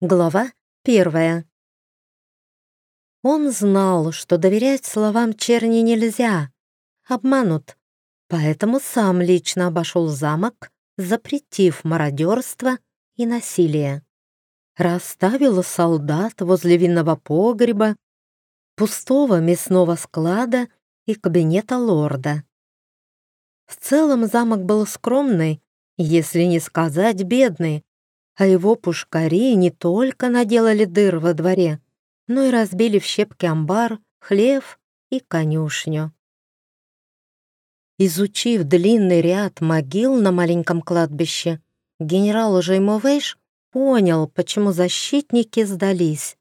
Глава первая. Он знал, что доверять словам черни нельзя, обманут, поэтому сам лично обошел замок, запретив мародерство и насилие. Расставил солдат возле винного погреба, пустого мясного склада и кабинета лорда. В целом замок был скромный, если не сказать бедный, а его пушкари не только наделали дыр во дворе, но и разбили в щепки амбар, хлев и конюшню. Изучив длинный ряд могил на маленьком кладбище, генерал Жеймовейш понял, почему защитники сдались.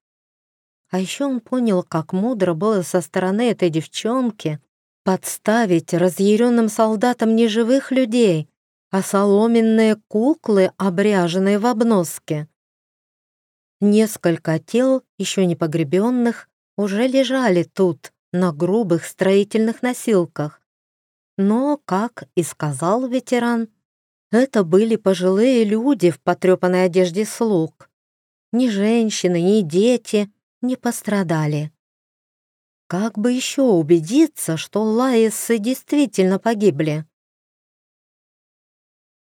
А еще он понял, как мудро было со стороны этой девчонки подставить разъяренным солдатам неживых людей, а соломенные куклы, обряженные в обноске. Несколько тел, еще не погребенных, уже лежали тут, на грубых строительных носилках. Но, как и сказал ветеран, это были пожилые люди в потрепанной одежде слуг. Ни женщины, ни дети не пострадали. Как бы еще убедиться, что лаисы действительно погибли?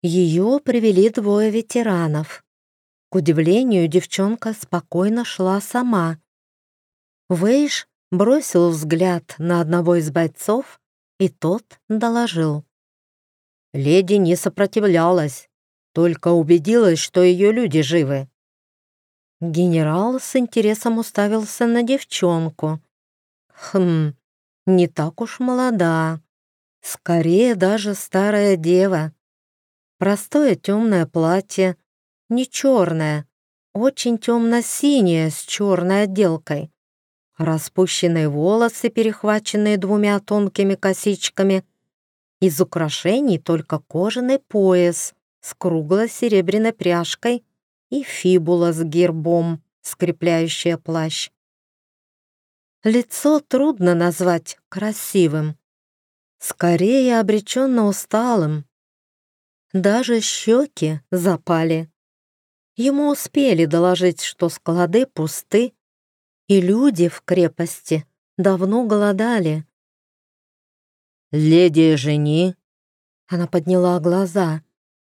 Ее привели двое ветеранов. К удивлению, девчонка спокойно шла сама. Вейш бросил взгляд на одного из бойцов, и тот доложил. Леди не сопротивлялась, только убедилась, что ее люди живы. Генерал с интересом уставился на девчонку. Хм, не так уж молода. Скорее даже старая дева. Простое темное платье, не черное, очень темно-синее с черной отделкой. Распущенные волосы, перехваченные двумя тонкими косичками. Из украшений только кожаный пояс с круглой серебряной пряжкой и фибула с гербом, скрепляющая плащ. Лицо трудно назвать красивым. Скорее обреченно усталым, даже щеки запали. Ему успели доложить, что склады пусты, и люди в крепости давно голодали. «Леди жени!» Она подняла глаза,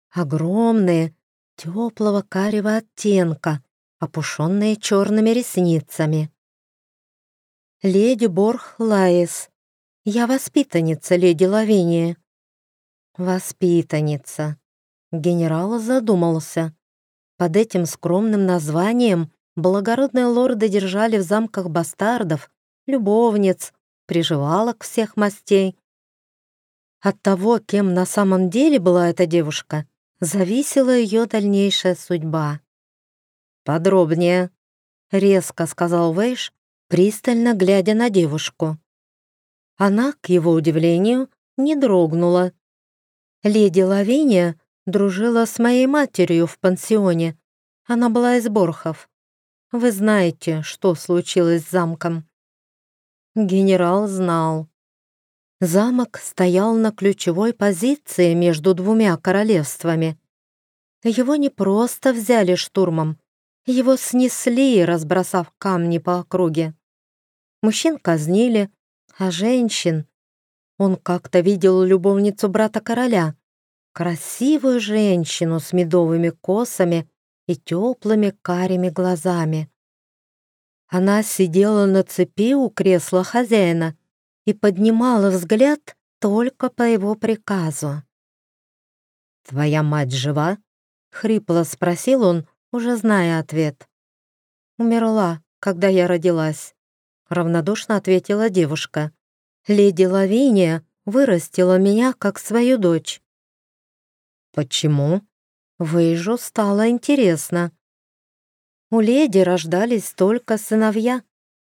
огромные, теплого карего оттенка, опушенные черными ресницами. «Леди Борх Лаис, я воспитанница леди Лавиния. Воспитанница. Генерал задумался. Под этим скромным названием благородные лорды держали в замках бастардов, любовниц, приживалок всех мастей. От того, кем на самом деле была эта девушка, зависела ее дальнейшая судьба. «Подробнее», — резко сказал Вейш, пристально глядя на девушку. Она, к его удивлению, не дрогнула, Леди Лавиния дружила с моей матерью в пансионе. Она была из Борхов. Вы знаете, что случилось с замком. Генерал знал. Замок стоял на ключевой позиции между двумя королевствами. Его не просто взяли штурмом, его снесли, разбросав камни по округе. Мужчин казнили, а женщин он как-то видел любовницу брата короля, красивую женщину с медовыми косами и теплыми карими глазами. Она сидела на цепи у кресла хозяина и поднимала взгляд только по его приказу. «Твоя мать жива?» — хрипло спросил он, уже зная ответ. «Умерла, когда я родилась», — равнодушно ответила девушка. Леди Лавиния вырастила меня как свою дочь. Почему? Выжу стало интересно. У леди рождались только сыновья,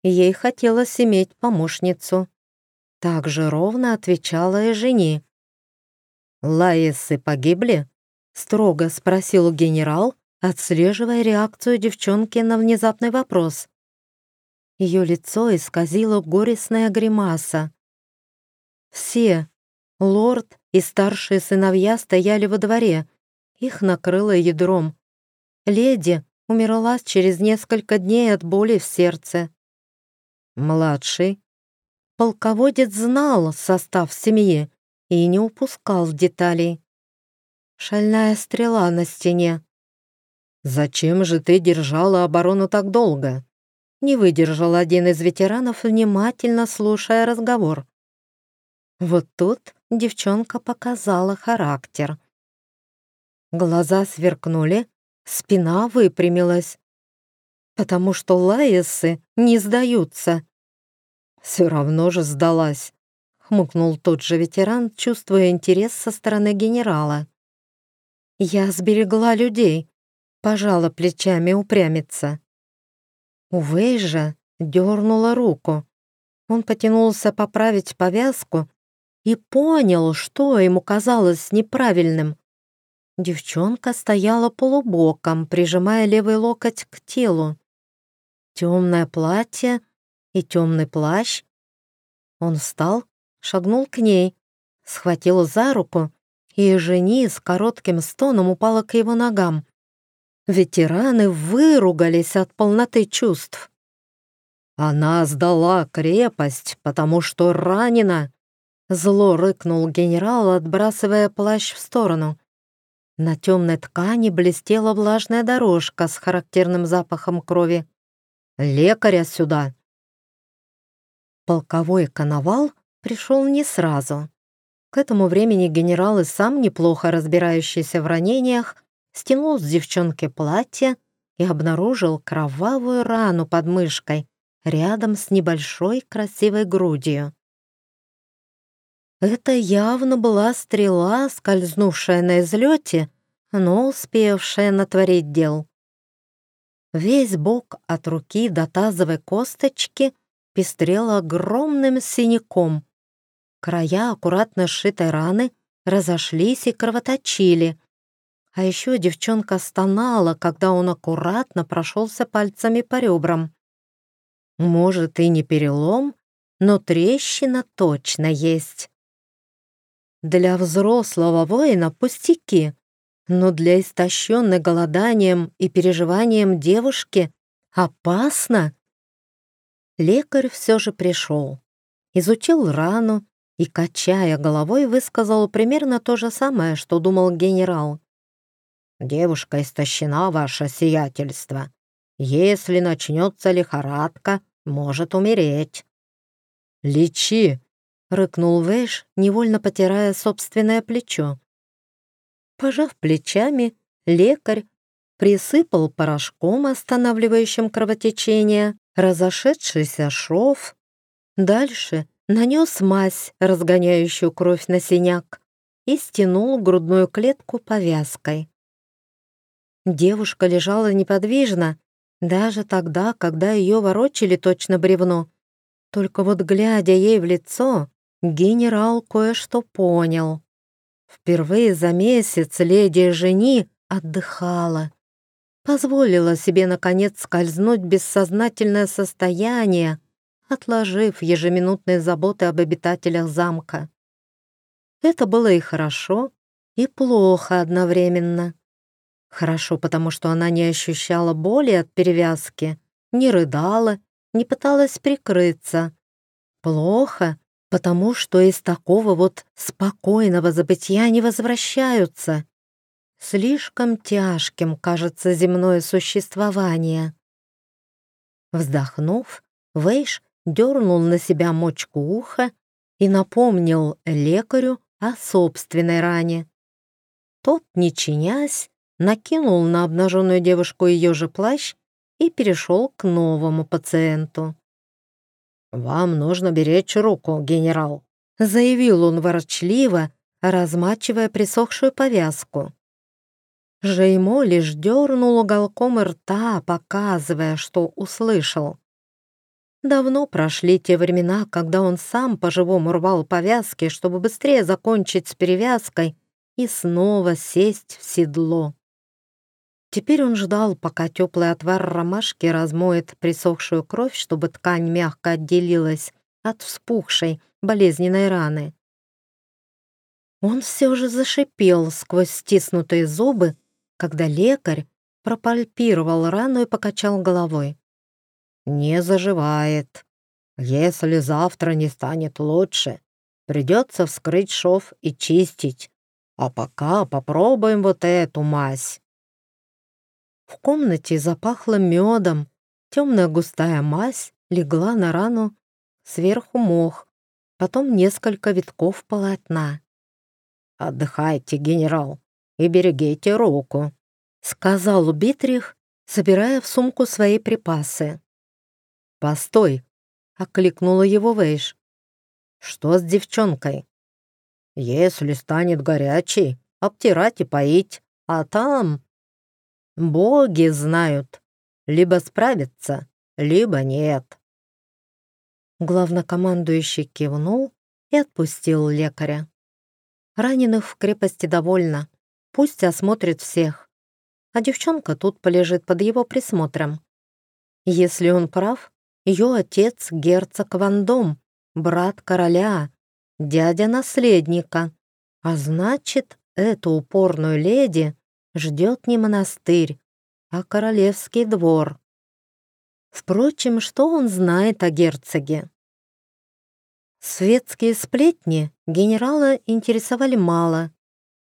и ей хотелось иметь помощницу. Так же ровно отвечала и жени. «Лаисы погибли?» — строго спросил генерал, отслеживая реакцию девчонки на внезапный вопрос. Ее лицо исказило горестная гримаса. Все, лорд и старшие сыновья стояли во дворе. Их накрыло ядром. Леди умерла через несколько дней от боли в сердце. Младший. Полководец знал состав семьи и не упускал деталей. Шальная стрела на стене. «Зачем же ты держала оборону так долго?» Не выдержал один из ветеранов, внимательно слушая разговор. Вот тут девчонка показала характер. Глаза сверкнули, спина выпрямилась. Потому что лаесы не сдаются. Все равно же сдалась, хмукнул тот же ветеран, чувствуя интерес со стороны генерала. Я сберегла людей, пожала плечами упрямиться. Увы же дернула руку. Он потянулся поправить повязку и понял, что ему казалось неправильным. Девчонка стояла полубоком, прижимая левый локоть к телу. Темное платье и темный плащ. Он встал, шагнул к ней, схватил за руку, и жени с коротким стоном упала к его ногам. Ветераны выругались от полноты чувств. «Она сдала крепость, потому что ранена!» Зло рыкнул генерал, отбрасывая плащ в сторону. На темной ткани блестела влажная дорожка с характерным запахом крови. «Лекаря сюда!» Полковой коновал пришел не сразу. К этому времени генерал и сам неплохо разбирающийся в ранениях стянул с девчонки платье и обнаружил кровавую рану под мышкой рядом с небольшой красивой грудью. Это явно была стрела, скользнувшая на излете, но успевшая натворить дел. Весь бок от руки до тазовой косточки пестрел огромным синяком. Края аккуратно сшитой раны разошлись и кровоточили, а еще девчонка стонала, когда он аккуратно прошелся пальцами по ребрам. Может, и не перелом, но трещина точно есть. Для взрослого воина пустяки, но для истощенной голоданием и переживанием девушки опасно. Лекарь все же пришел, изучил рану и, качая головой, высказал примерно то же самое, что думал генерал. Девушка истощена, ваше сиятельство. Если начнется лихорадка, может умереть». «Лечи!» — рыкнул Вэйш, невольно потирая собственное плечо. Пожав плечами, лекарь присыпал порошком, останавливающим кровотечение, разошедшийся шов. Дальше нанес мазь, разгоняющую кровь на синяк, и стянул грудную клетку повязкой. Девушка лежала неподвижно, даже тогда, когда ее ворочили точно бревно. Только вот глядя ей в лицо, генерал кое-что понял. Впервые за месяц леди Жени отдыхала. Позволила себе, наконец, скользнуть в бессознательное состояние, отложив ежеминутные заботы об обитателях замка. Это было и хорошо, и плохо одновременно. Хорошо, потому что она не ощущала боли от перевязки, не рыдала, не пыталась прикрыться. Плохо, потому что из такого вот спокойного забытия не возвращаются. Слишком тяжким кажется земное существование. Вздохнув, Вейш дернул на себя мочку уха и напомнил лекарю о собственной ране. Тот, не чинясь, накинул на обнаженную девушку ее же плащ и перешел к новому пациенту. «Вам нужно беречь руку, генерал», — заявил он ворчливо, размачивая присохшую повязку. Жеймо лишь дернул уголком рта, показывая, что услышал. Давно прошли те времена, когда он сам по-живому рвал повязки, чтобы быстрее закончить с перевязкой и снова сесть в седло. Теперь он ждал, пока теплый отвар ромашки размоет присохшую кровь, чтобы ткань мягко отделилась от вспухшей, болезненной раны. Он все же зашипел сквозь стиснутые зубы, когда лекарь пропальпировал рану и покачал головой. «Не заживает. Если завтра не станет лучше, придется вскрыть шов и чистить. А пока попробуем вот эту мазь». В комнате запахло медом. Темная густая мазь легла на рану, сверху мох, потом несколько витков полотна. «Отдыхайте, генерал, и берегите руку», — сказал Битрих, собирая в сумку свои припасы. «Постой!» — окликнула его Вейш. «Что с девчонкой?» «Если станет горячей, обтирать и поить, а там...» «Боги знают, либо справятся, либо нет». Главнокомандующий кивнул и отпустил лекаря. Раненых в крепости довольно. Пусть осмотрит всех. А девчонка тут полежит под его присмотром. Если он прав, ее отец — герцог Вандом, брат короля, дядя наследника. А значит, эту упорную леди ждет не монастырь, а королевский двор. Впрочем, что он знает о герцоге? Светские сплетни генерала интересовали мало.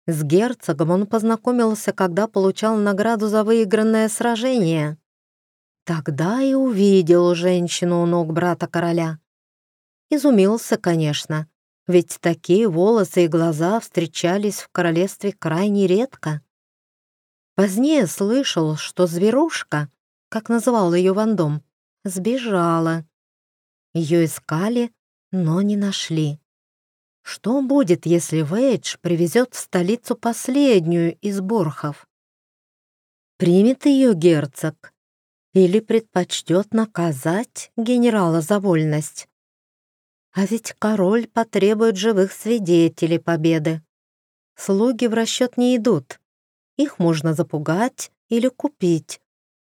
С герцогом он познакомился, когда получал награду за выигранное сражение. Тогда и увидел женщину у ног брата короля. Изумился, конечно, ведь такие волосы и глаза встречались в королевстве крайне редко. Позднее слышал, что зверушка, как называл ее Вандом, сбежала. Ее искали, но не нашли. Что будет, если Вейдж привезет в столицу последнюю из борхов? Примет ее герцог или предпочтет наказать генерала за вольность? А ведь король потребует живых свидетелей победы. Слуги в расчет не идут. Их можно запугать или купить.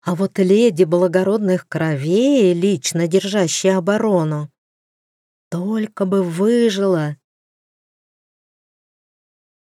А вот леди благородных кровей, лично держащие оборону, только бы выжила